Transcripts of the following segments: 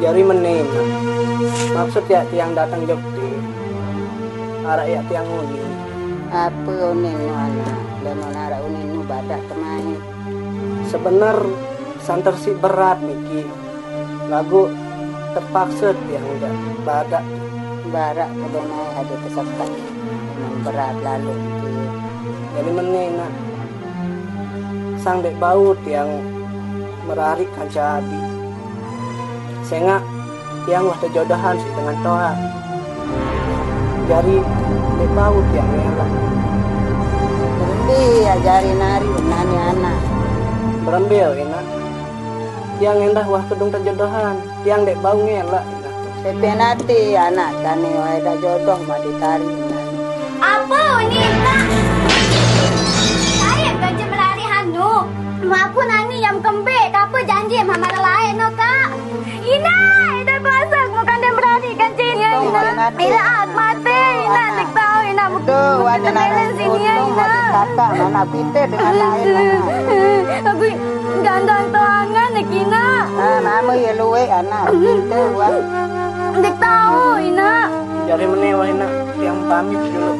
jari mening. Maksud ya tiang datang jogja. Arah ya tiang uni apa unin nu anak dan nara unin nu badak temai sebenar santer si berat Miki lagu terpaksa tiang udah badak. Barak kebenai ada peserta memang berat lalu di jadi mening nak. Sang dek bau tiang merarik kanca abi senga tiang wah jodohan si dengan toa jari dek bau tiang elak berhenti ajari nari nani anak berembil enak tiang endah wah kedung terjodohan tiang dek bau ngelak Sepenati anak tani ada jodoh mau ditari Apa ini nak? Saya kerja melari hanu. Maafun ani yang kembe. Mau ina. dikata mana pite dengan lain anak Aku gandang tuangan nek ina. Ah, nama ya pite tahu ina. jari tiang pamit dulu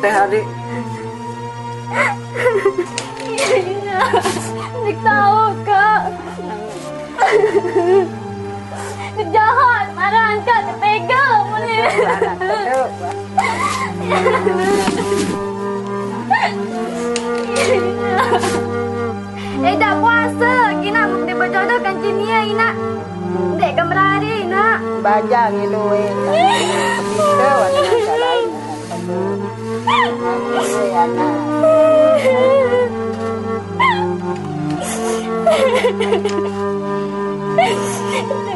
teh Ina. Jahat, marah angkat, anak tuh Eh dah puasa Ina mesti berjodoh kan cinia Ina. Dek kemerari Ina. Bajang dengan lain luwe anak